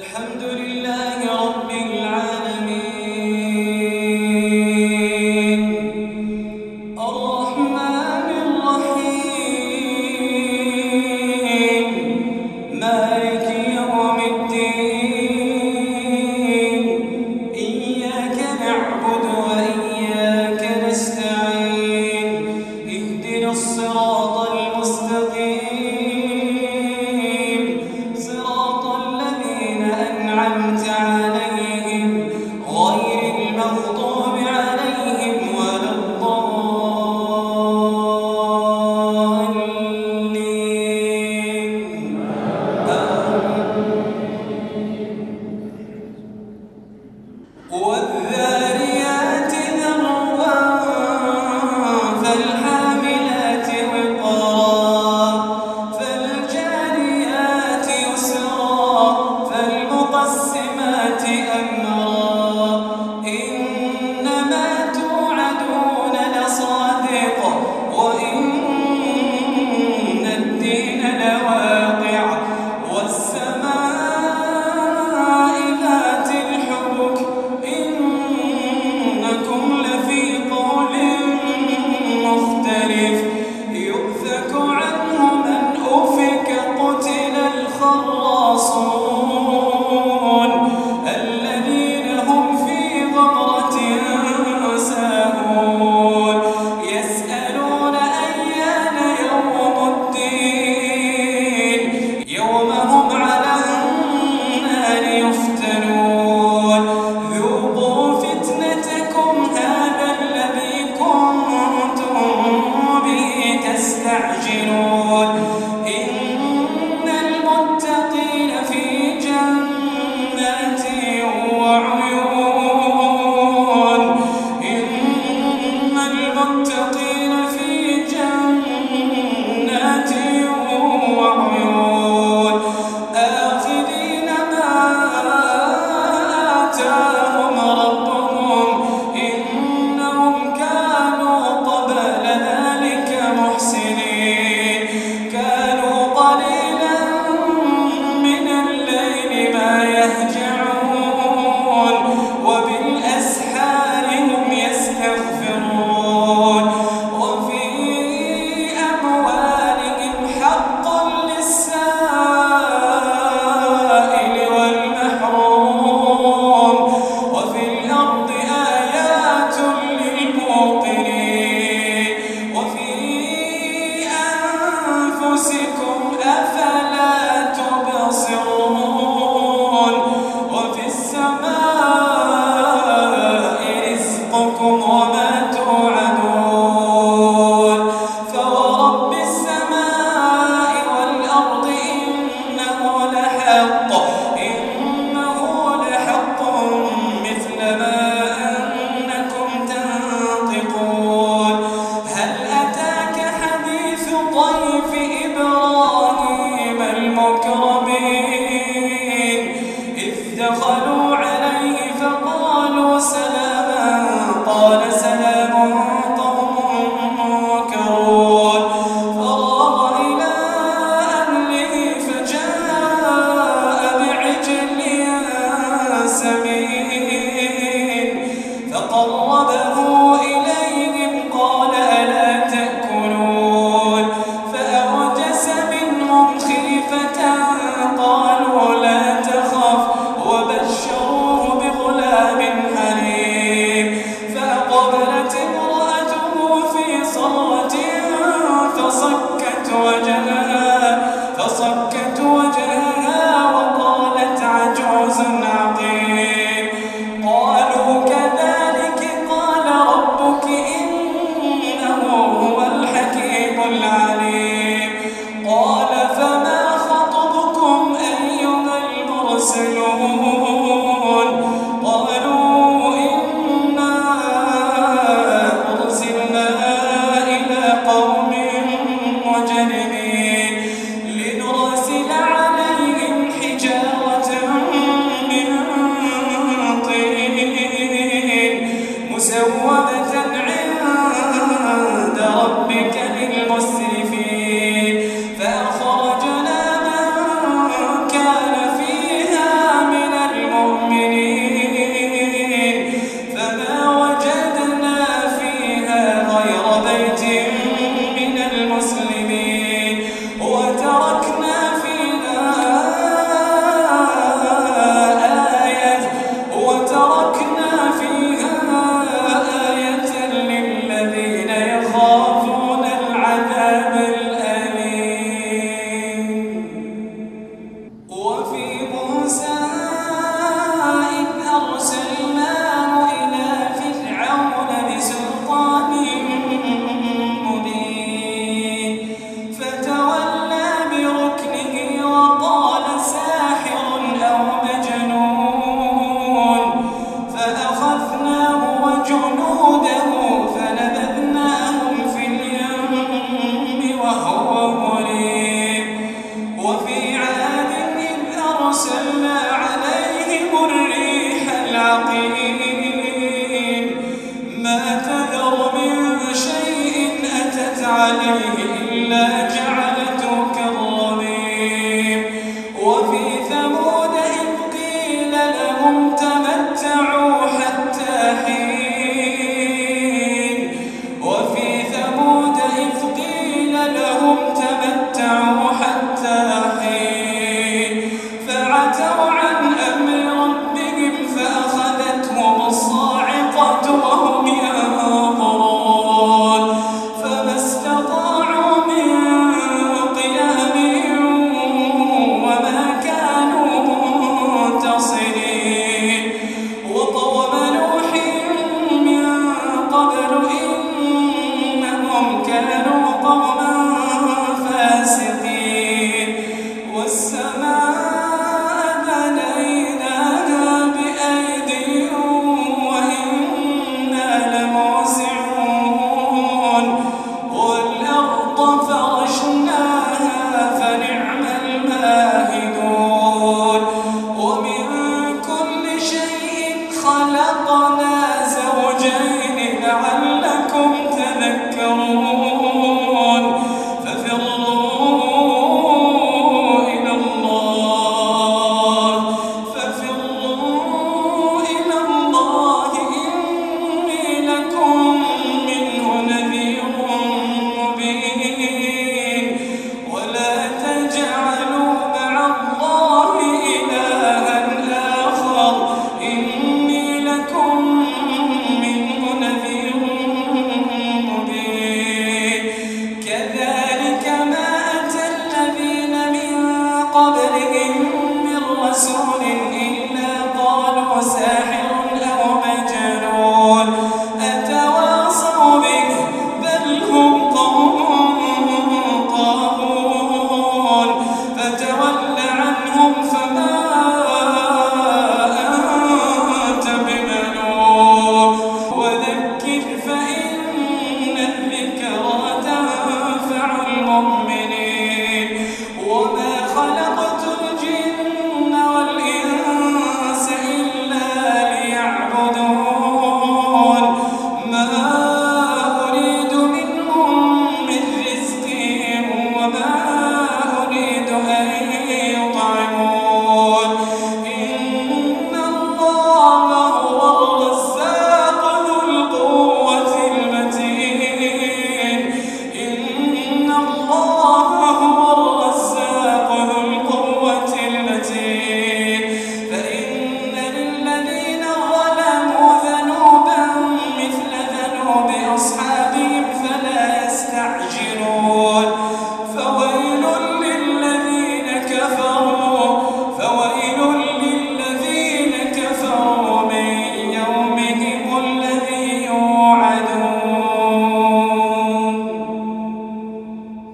الحمد لله القراصون فأخرجنا من كان فيها